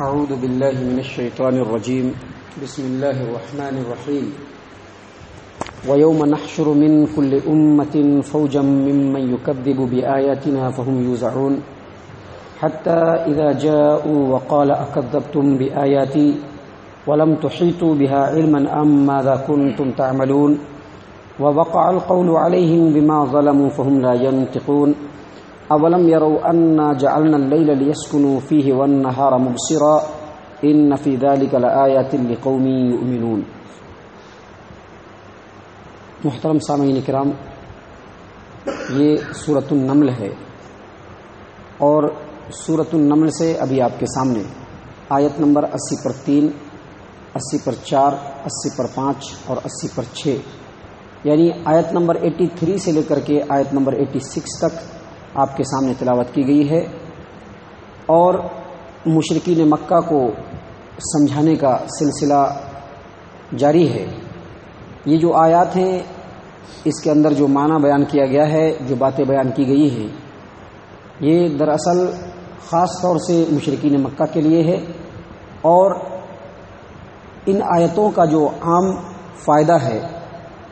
أعوذ بالله من الشيطان الرجيم. بسم الله الرحمن الرحيم. ويوم نحشر من كل أمة فوجا ممن يكذب بآياتنا فهم يوزعون. حتى إذا جاءوا وقال أكذبتم بآياتي ولم تحيطوا بها علما أم ماذا كنتم تعملون. ووقع القول عليهم بما ظلموا فهم لا ينطقون. أولم يروا أنا جعلنا الليل ليسكنوا فيه والنهار مبصرا إن في ذلك لآيات لقوم يؤمنون. محترم سامعین کرام، یہ صورت النمل ہے اور صورت النمل سے ابھی آپ کے سامنے آیت نمبر اسی پر تین، اسی پر چار، اسی پر پانچ اور اسی پر چھ یعنی آیت نمبر ایٹی تھری سے لے کر کے آیت نمبر ایٹی سکس تک آپ کے سامنے تلاوت کی گئی ہے اور مشرقین مکہ کو سمجھانے کا سلسلہ جاری ہے۔ یہ جو آیات ہیں، اس کے اندر جو معنی بیان کیا گیا ہے، جو باتیں بیان کی گئی ہیں، یہ دراصل خاص طور سے مشرقین مکہ کے لیے ہے اور ان آیتوں کا جو عام فائدہ ہے،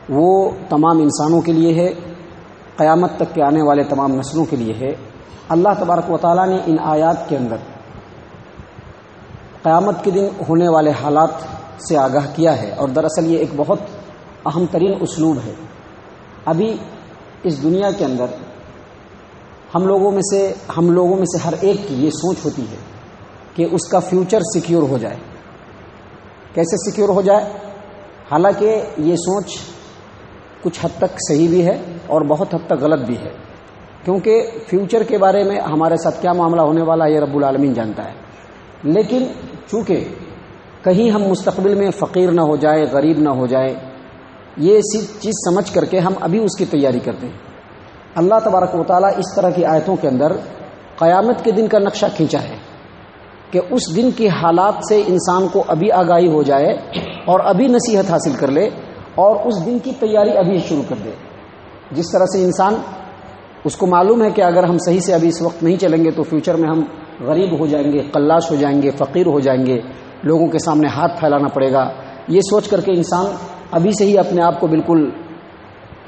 وہ تمام انسانوں کے لیے ہے۔ قیامت تک کے آنے والے تمام نسلوں کے لیے ہے۔ اللہ تبارک و تعالیٰ نے ان آیات کے اندر قیامت کے دن ہونے والے حالات سے آگاہ کیا ہے اور دراصل یہ ایک بہت اہم ترین اسلوب ہے۔ ابھی اس دنیا کے اندر ہم لوگوں میں سے، ہم لوگوں میں سے ہر ایک کی یہ سوچ ہوتی ہے کہ اس کا فیوچر سیکیور ہو جائے۔ کیسے سیکیور ہو جائے؟ حالانکہ یہ سوچ کچھ حد تک صحیح بھی ہے۔ اور بہت حد تک غلط بھی ہے۔ کیونکہ فیوچر کے بارے میں ہمارے ساتھ کیا معاملہ ہونے والا ہے، یہ رب العالمین جانتا ہے۔ لیکن چونکہ کہیں ہم مستقبل میں فقیر نہ ہو جائے، غریب نہ ہو جائے، یہ چیز سمجھ کر کے ہم ابھی اس کی تیاری کرتے ہیں۔ اللہ تبارک و تعالیٰ اس طرح کی آیتوں کے اندر قیامت کے دن کا نقشہ کھینچا ہے کہ اس دن کی حالات سے انسان کو ابھی آگاہی ہو جائے اور ابھی نصیحت حاصل کر لے اور اس دن کی تیاری ابھی شروع کر دے۔ جس طرح سے انسان اس کو معلوم ہے کہ اگر ہم صحیح سے ابھی اس وقت نہیں چلیں گے تو فیوچر میں ہم غریب ہو جائیں گے قلاش ہو جائیں گے، فقیر ہو جائیں گے، لوگوں کے سامنے ہاتھ پھیلانا پڑے گا۔ یہ سوچ کر کے انسان ابھی سے ہی اپنے آپ کو بالکل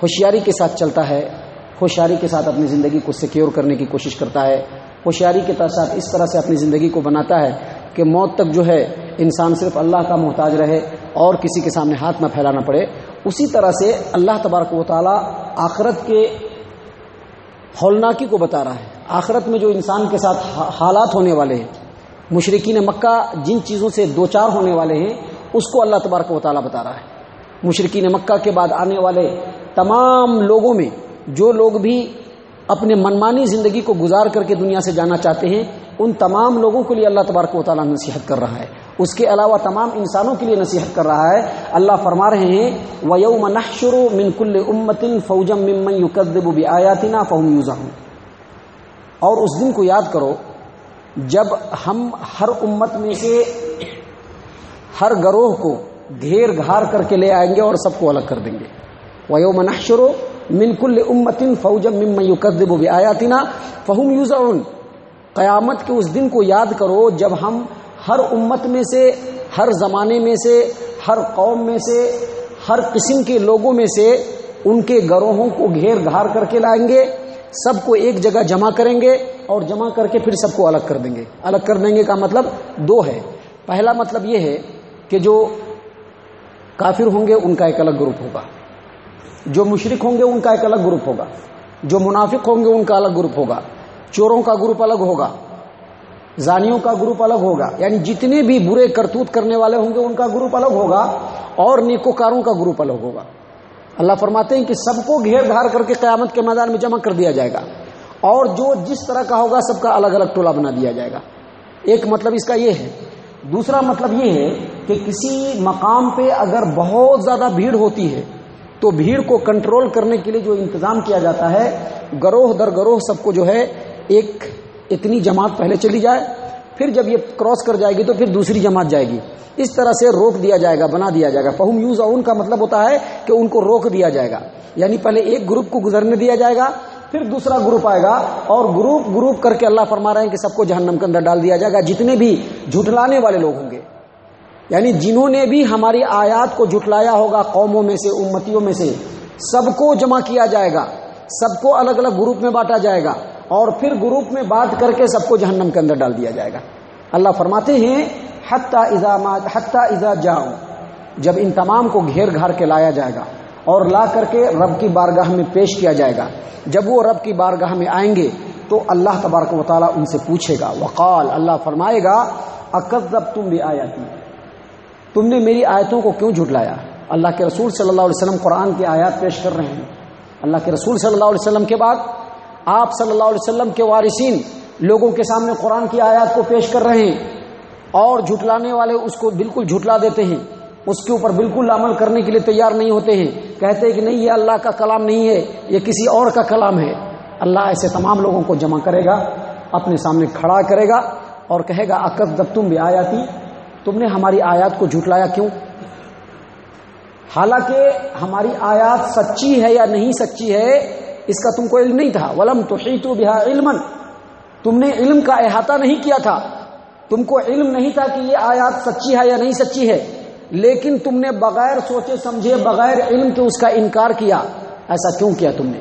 ہوشیاری کے ساتھ چلتا ہے، ہوشیاری کے ساتھ اپنی زندگی کو سیکیور کرنے کی کوشش کرتا ہے، ہوشیاری کے ساتھ اس طرح سے اپنی زندگی کو بناتا ہے کہ موت تک جو ہے انسان صرف اللہ کا محتاج رہے اور کسی کے سامنے ہاتھ نہ پھیلانا پڑے۔ اسی طرح سے اللہ تبارک و تعالیٰ آخرت کے ہولناکی کو بتا رہا ہے۔ آخرت میں جو انسان کے ساتھ حالات ہونے والے ہیں مشرقین مکہ جن چیزوں سے دو چار ہونے والے ہیں، اس کو اللہ تبارک و تعالیٰ بتا رہا ہے۔ مشرقین مکہ کے بعد آنے والے تمام لوگوں میں جو لوگ بھی اپنے منمانی زندگی کو گزار کر کے دنیا سے جانا چاہتے ہیں، ان تمام لوگوں کے لیے اللہ تبارک و تعالیٰ نصیحت کر رہا ہے۔ اس کے علاوہ تمام انسانوں کے لیے نصیحت کر رہا ہے، اللہ فرما رہے ہیں، وَيَوْمَ نَحْشُرُ مِن كُلِّ أُمَّةٍ فَوْجًا مِمَّن يُكَذِّبُ بِآيَاتِنَا فَهُمْ يُوزَعُونَ۔ اور اس دن کو یاد کرو، جب ہم ہر امت میں سے ہر گروہ کو گھیر گھار کر کے لے آئیں گے اور سب کو الگ کر دیں گے۔ وَيَوْمَ نَحْشُرُ مِن كُلِّ أُمَّةٍ فَوْجًا مِمَّن يُكَذِّبُ بِآيَاتِنَا فَهُمْ يُوزَعُونَ۔ قیامت کے اس دن کو یاد کرو، جب ہم ہر امت میں سے، ہر زمانے میں سے، ہر قوم میں سے، ہر قسم کے لوگوں میں سے ان کے گروہوں کو گھیر گھار کر کے لائیں گے، سب کو ایک جگہ جمع کریں گے اور جمع کر کے پھر سب کو الگ کر دیں گے۔ الگ کر دیں گے کا مطلب دو ہے۔ پہلا مطلب یہ ہے کہ جو کافر ہوں گے، ان کا ایک الگ گروپ ہوگا۔ جو مشرق ہوں گے، ان کا ایک الگ گروپ ہوگا۔ جو منافق ہوں گے، ان کا الگ گروپ ہوگا۔ چوروں کا گروپ الگ ہوگا۔ زانیوں کا گروپ الگ ہوگا۔ یعنی جتنے بھی برے کرتوت کرنے والے ہوں گے، ان کا گروپ الگ ہوگا اور نیکوکاروں کا گروپ الگ ہوگا۔ اللہ فرماتے ہیں کہ سب کو گھیر گھار کر کے قیامت کے میدان میں جمع کر دیا جائے گا۔ اور جو جس طرح کا ہوگا، سب کا الگ الگ ٹولہ بنا دیا جائے گا۔ ایک مطلب اس کا یہ ہے۔ دوسرا مطلب یہ ہے کہ کسی مقام پہ اگر بہت زیادہ بھیڑ ہوتی ہے، تو بھیڑ کو کنٹرول کرنے کے لیے جو انتظام کیا جاتا ہے، گروہ در گروہ سب کو جو ہے، ایک اتنی جماعت پہلے چلی جائے، پھر جب یہ کراس کر جائے گی تو پھر دوسری جماعت جائے گی۔ اس طرح سے روک دیا جائے گا، بنا دیا جائے گا۔ فہم یوز اون کا مطلب ہوتا ہے کہ ان کو روک دیا جائے گا۔ یعنی پہلے ایک گروپ کو گزرنے دیا جائے گا، پھر دوسرا گروپ آئے گا اور گروپ گروپ کر کے اللہ فرما رہے ہیں کہ سب کو جہنم کے اندر ڈال دیا جائے گا، جتنے بھی جھٹلانے والے لوگ ہوں گے۔ یعنی جنہوں نے بھی ہماری آیات کو جھٹلایا ہوگا قوموں میں سے، امتیوں میں سے، سب کو جمع کیا جائے گا، سب کو الگ الگ گروپ میں بانٹا جائے گا۔ اور پھر گروپ میں بانٹ کر کے سب کو جہنم کے اندر ڈال دیا جائے گا۔ اللہ فرماتے ہیں، حتیٰ حتیٰ ازا جاؤ جب ان تمام کو گھیر گھار کے لایا جائے گا اور لا کر کے رب کی بارگاہ میں پیش کیا جائے گا۔ جب وہ رب کی بارگاہ میں آئیں گے تو اللہ تبارک و تعالیٰ ان سے پوچھے گا۔ وقال، اللہ فرمائے گا اکذب تم بھی آیا تھی تم نے میری آیتوں کو کیوں جھٹلایا اللہ کے رسول صلی اللہ علیہ وسلم قرآن کی آیات پیش کر رہے ہیں۔ اللہ کے رسول صلی اللہ علیہ وسلم کے بعد آپ صلی اللہ علیہ وسلم کے وارثین لوگوں کے سامنے قرآن کی آیات کو پیش کر رہے ہیں اور جھٹلانے والے اس کو بالکل جھٹلا دیتے ہیں، اس کے اوپر بالکل عمل کرنے کے لیے تیار نہیں ہوتے ہیں۔ کہتے ہیں کہ نہیں، یہ اللہ کا کلام نہیں ہے، یہ کسی اور کا کلام ہے۔ اللہ ایسے تمام لوگوں کو جمع کرے گا، اپنے سامنے کھڑا کرے گا اور کہے گا عقد جب تم بھی آیا تھی تم نے ہماری آیات کو جھٹلایا کیوں؟ حالانکہ ہماری آیات سچی ہے یا نہیں سچی ہے اس کا تم کو علم نہیں تھا۔ ولم تو علم تم نے علم کا احاطہ نہیں کیا تھا۔ تم کو علم نہیں تھا کہ یہ آیات سچی ہے یا نہیں سچی ہے۔ لیکن تم نے بغیر سوچے سمجھے بغیر علم کے اس کا انکار کیا۔ ایسا کیوں کیا تم نے؟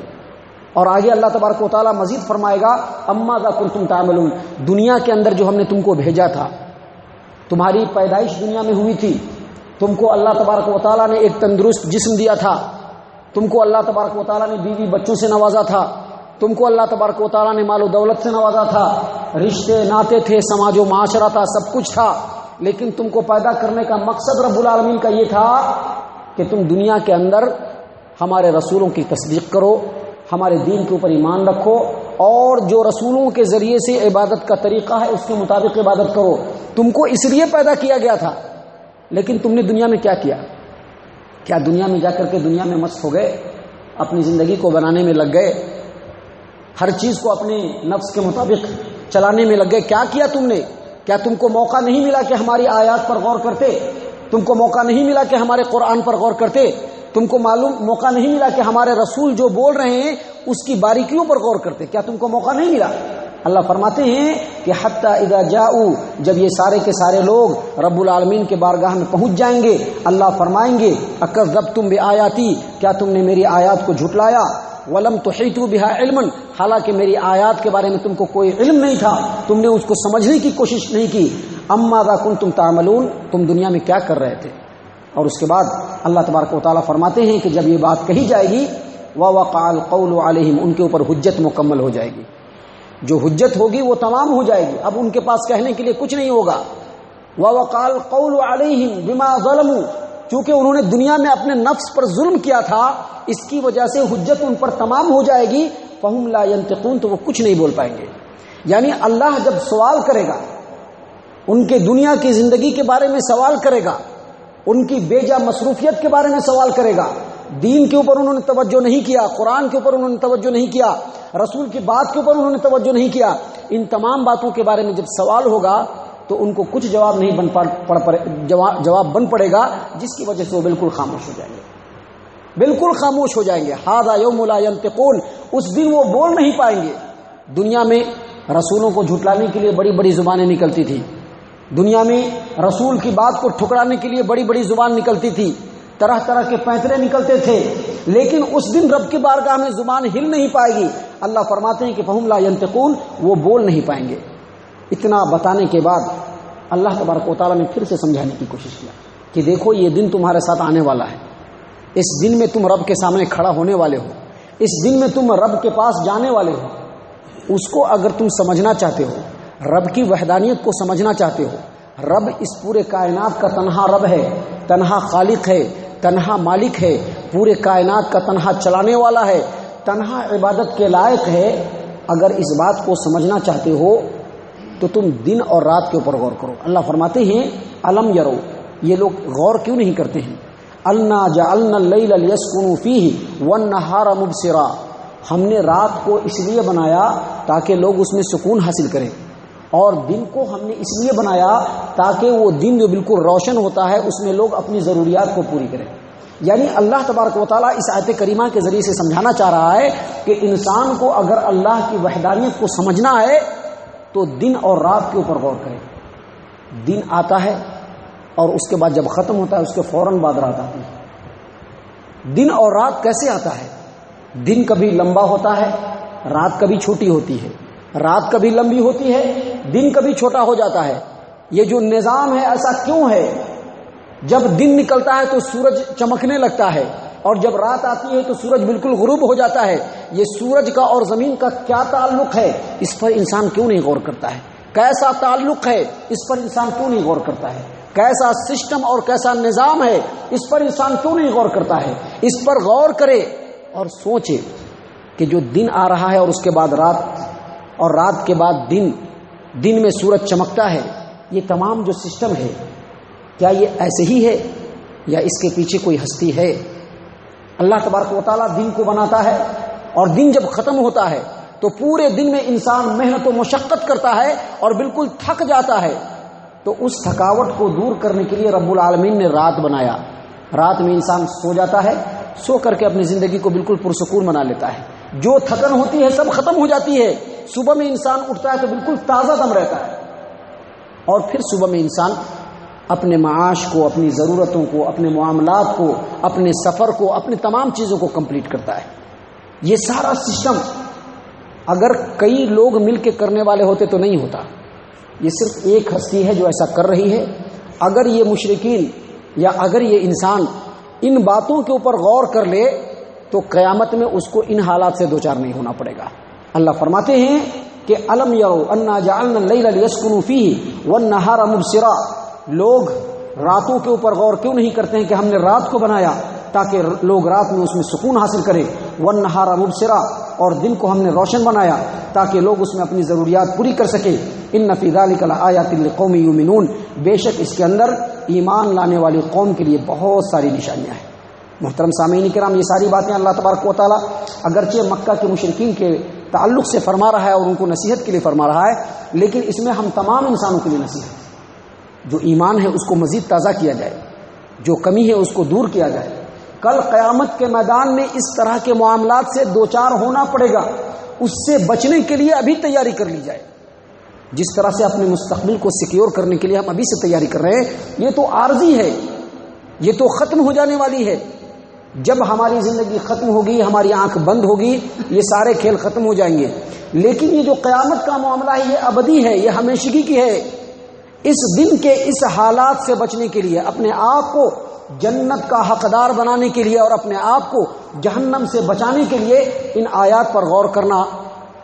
اور آگے اللہ تبارک و تعالیٰ مزید فرمائے گا، اما کا کل تم تعمل دنیا کے اندر جو ہم نے تم کو بھیجا تھا، تمہاری پیدائش دنیا میں ہوئی تھی۔ تم کو اللہ تبارک و تعالیٰ نے ایک تندرست جسم دیا تھا۔ تم کو اللہ تبارک و تعالیٰ نے بیوی بچوں سے نوازا تھا۔ تم کو اللہ تبارک و تعالیٰ نے مال و دولت سے نوازا تھا۔ رشتے، ناطے تھے، سماج و معاشرہ تھا، سب کچھ تھا۔ لیکن تم کو پیدا کرنے کا مقصد رب العالمین کا یہ تھا کہ تم دنیا کے اندر ہمارے رسولوں کی تصدیق کرو، ہمارے دین کے اوپر ایمان رکھو اور جو رسولوں کے ذریعے سے عبادت کا طریقہ ہے، اس کے مطابق عبادت کرو۔ تم کو اس لیے پیدا کیا گیا تھا، لیکن تم نے دنیا میں کیا کیا؟ کیا دنیا میں جا کر کے دنیا میں مست ہو گئے؟ اپنی زندگی کو بنانے میں لگ گئے؟ ہر چیز کو اپنے نفس کے مطابق چلانے میں لگ گئے؟ کیا کیا تم نے؟ کیا تم کو موقع نہیں ملا کہ ہماری آیات پر غور کرتے؟ تم کو موقع نہیں ملا کہ ہمارے قرآن پر غور کرتے؟ تم کو معلوم موقع نہیں ملا کہ ہمارے رسول جو بول رہے ہیں، اس کی باریکیوں پر غور کرتے؟ کیا تم کو موقع نہیں ملا؟ اللہ فرماتے ہیں کہ حتیٰ ادا جاؤ، جب یہ سارے کے سارے لوگ رب العالمین کے بارگاہ میں پہنچ جائیں گے، اللہ فرمائیں گے اکر رب تم بھی آیاتی کیا تم نے میری آیات کو جھٹلایا؟ ولم تو بہا علم حالانکہ میری آیات کے بارے میں تم کو کوئی علم نہیں تھا، تم نے اس کو سمجھنے کی کوشش نہیں کی۔ اما دا کن تم تعملون؟ تم دنیا میں کیا کر رہے تھے؟ اور اس کے بعد اللہ تبارک و تعالیٰ فرماتے ہیں کہ جب یہ بات کہی جائے گی و وقال قول علیہم، ان کے اوپر حجت مکمل ہو جائے گی۔ جو حجت ہوگی وہ تمام ہو جائے گی۔ اب ان کے پاس کہنے کے لیے کچھ نہیں ہوگا۔ وہ وقال قول علیہم بما ظلموا۔ چونکہ انہوں نے دنیا میں اپنے نفس پر ظلم کیا تھا، اس کی وجہ سے حجت ان پر تمام ہو جائے گی۔ فہم لا ينتقون، تو وہ کچھ نہیں بول پائیں گے۔ یعنی اللہ جب سوال کرے گا، ان کے دنیا کی زندگی کے بارے میں سوال کرے گا، ان کی بیجا مصروفیت کے بارے میں سوال کرے گا دین کے اوپر انہوں نے توجہ نہیں کیا، قرآن کے اوپر انہوں نے توجہ نہیں کیا، رسول کی بات کے اوپر انہوں نے توجہ نہیں کیا، ان تمام باتوں کے بارے میں جب سوال ہوگا تو ان کو کچھ جواب نہیں بن پڑ جواب بن پڑے گا، جس کی وجہ سے وہ بالکل خاموش ہو جائیں گے۔ بالکل خاموش ہو جائیں گے۔ ہادا یوم ینتقون اس دن وہ بول نہیں پائیں گے۔ دنیا میں رسولوں کو جھٹلانے کے لیے بڑی بڑی زبانیں نکلتی تھی دنیا میں رسول کی بات کو ٹھکرانے کے لیے بڑی بڑی زبان نکلتی تھی۔ طرح طرح کے پینترے نکلتے تھے۔ لیکن اس دن رب کی بارگاہ میں زبان ہل نہیں پائے گی۔ اللہ فرماتے ہیں کہ فہم لا ینتقون وہ بول نہیں پائیں گے۔ اتنا بتانے کے بعد اللہ تبارک و تعالیٰ نے پھر سے سمجھانے کی کوشش کیا کہ دیکھو یہ دن تمہارے ساتھ آنے والا ہے۔ اس دن میں تم رب کے سامنے کھڑا ہونے والے ہو۔ اس دن میں تم رب کے پاس جانے والے ہو۔ اس کو اگر تم سمجھنا چاہتے ہو، رب کی وحدانیت کو سمجھنا چاہتے ہو، رب اس پورے کائنات کا تنہا رب ہے، تنہا خالق ہے۔ تنہا مالک ہے، پورے کائنات کا تنہا چلانے والا ہے۔ تنہا عبادت کے لائق ہے۔ اگر اس بات کو سمجھنا چاہتے ہو، تو تم دن اور رات کے اوپر غور کرو۔ اللہ فرماتے ہیں علم یرو، یہ لوگ غور کیوں نہیں کرتے ہیں؟ اللہ جا السکون فی ون نہارا مبصرا۔ ہم نے رات کو اس لیے بنایا تاکہ لوگ اس میں سکون حاصل کریں۔ اور دن کو ہم نے اس لیے بنایا تاکہ وہ دن جو بالکل روشن ہوتا ہے، اس میں لوگ اپنی ضروریات کو پوری کریں۔ یعنی اللہ تبارک و تعالیٰ اس آیت کریمہ کے ذریعے سے سمجھانا چاہ رہا ہے کہ انسان کو اگر اللہ کی وحدانیت کو سمجھنا ہے تو دن اور رات کے اوپر غور کرے دن آتا ہے اور اس کے بعد جب ختم ہوتا ہے، اس کے فوراً بعد رات آتی ہے۔ دن اور رات کیسے آتا ہے؟ دن کبھی لمبا ہوتا ہے، رات کبھی چھوٹی ہوتی ہے۔ رات کبھی لمبی ہوتی ہے دن کبھی چھوٹا ہو جاتا ہے۔ یہ جو نظام ہے، ایسا کیوں ہے؟ جب دن نکلتا ہے تو سورج چمکنے لگتا ہے، اور جب رات آتی ہے تو سورج بالکل غروب ہو جاتا ہے۔ یہ سورج کا اور زمین کا کیا تعلق ہے؟ اس پر انسان کیوں نہیں غور کرتا ہے؟ کیسا تعلق ہے؟ اس پر انسان کیوں نہیں غور کرتا ہے؟ کیسا سسٹم اور کیسا نظام ہے؟ اس پر انسان کیوں نہیں غور کرتا ہے؟ اس پر غور کرے اور سوچے کہ جو دن آ رہا ہے اور اس کے بعد رات، اور رات کے بعد دن دن میں سورج چمکتا ہے، یہ تمام جو سسٹم ہے، کیا یہ ایسے ہی ہے یا اس کے پیچھے کوئی ہستی ہے؟ اللہ تبارک و تعالیٰ دن کو بناتا ہے اور دن جب ختم ہوتا ہے تو پورے دن میں انسان محنت و مشقت کرتا ہے اور بالکل تھک جاتا ہے۔ تو اس تھکاوٹ کو دور کرنے کے لیے رب العالمین نے رات بنایا۔ رات میں انسان سو جاتا ہے، سو کر کے اپنی زندگی کو بالکل پرسکون بنا لیتا ہے۔ جو تھکن ہوتی ہے، سب ختم ہو جاتی ہے۔ صبح میں انسان اٹھتا ہے تو بالکل تازہ دم رہتا ہے۔ اور پھر صبح میں انسان اپنے معاش کو، اپنی ضرورتوں کو، اپنے معاملات کو، اپنے سفر کو اپنے تمام چیزوں کو کمپلیٹ کرتا ہے۔ یہ سارا سسٹم اگر کئی لوگ مل کے کرنے والے ہوتے تو نہیں ہوتا۔ یہ صرف ایک ہستی ہے جو ایسا کر رہی ہے۔ اگر یہ مشرقین یا اگر یہ انسان ان باتوں کے اوپر غور کر لے تو قیامت میں اس کو ان حالات سے دوچار نہیں ہونا پڑے گا۔ اللہ فرماتے ہیں کہ الم یو انا جاسکن فی و نہارا مبصرا۔ لوگ راتوں کے اوپر غور کیوں نہیں کرتے ہیں کہ ہم نے رات کو بنایا تاکہ لوگ رات میں اس میں سکون حاصل کریں۔ ون نہارا مبصرا۔ اور دن کو ہم نے روشن بنایا تاکہ لوگ اس میں اپنی ضروریات پوری کر سکے ان نفیز علی کلا آیا تل قومی بے شک اس کے اندر ایمان لانے والی قوم کے لیے بہت ساری نشانیاں ہیں۔ محترم سامعین کرام، یہ ساری باتیں اللہ تبارک و تعالیٰ اگرچہ مکہ کے مشرقین کے تعلق سے فرما رہا ہے اور ان کو نصیحت کے لیے فرما رہا ہے، لیکن اس میں ہم تمام انسانوں کے لیے نصیحت جو ایمان ہے، اس کو مزید تازہ کیا جائے۔ جو کمی ہے، اس کو دور کیا جائے۔ کل قیامت کے میدان میں اس طرح کے معاملات سے دو چار ہونا پڑے گا۔ اس سے بچنے کے لیے ابھی تیاری کر لی جائے۔ جس طرح سے اپنے مستقبل کو سیکیور کرنے کے لیے ہم ابھی سے تیاری کر رہے ہیں، یہ تو عارضی ہے۔ یہ تو ختم ہو جانے والی ہے۔ جب ہماری زندگی ختم ہوگی، ہماری آنکھ بند ہوگی، یہ سارے کھیل ختم ہو جائیں گے۔ لیکن یہ جو قیامت کا معاملہ ہے، یہ ابدی ہے، یہ ہمیشگی کی ہے۔ اس دن کے اس حالات سے بچنے کے لیے، اپنے آپ کو جنت کا حقدار بنانے کے لیے اور اپنے آپ کو جہنم سے بچانے کے لیے ان آیات پر غور کرنا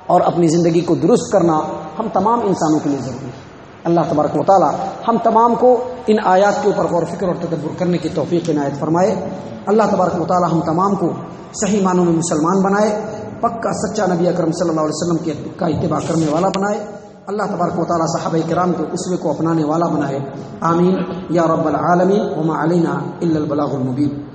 اور اپنی زندگی کو درست کرنا ہم تمام انسانوں کے لیے ضروری ہے۔ اللہ تبارک و تعالی ہم تمام کو ان آیات کے اوپر غور فکر اور تدبر کرنے کی توفیق عنایت فرمائے۔ اللہ تبارک و تعالی ہم تمام کو صحیح معنوں میں مسلمان بنائے، پکا سچا نبی اکرم صلی اللہ علیہ وسلم کا اتباع کرنے والا بنائے۔ اللہ تبارک و تعالی صحابہ کرام کے اسوے کو اپنانے والا بنائے۔ آمین۔ یا رب العالمین، وما علینا الا البلاغ المبین۔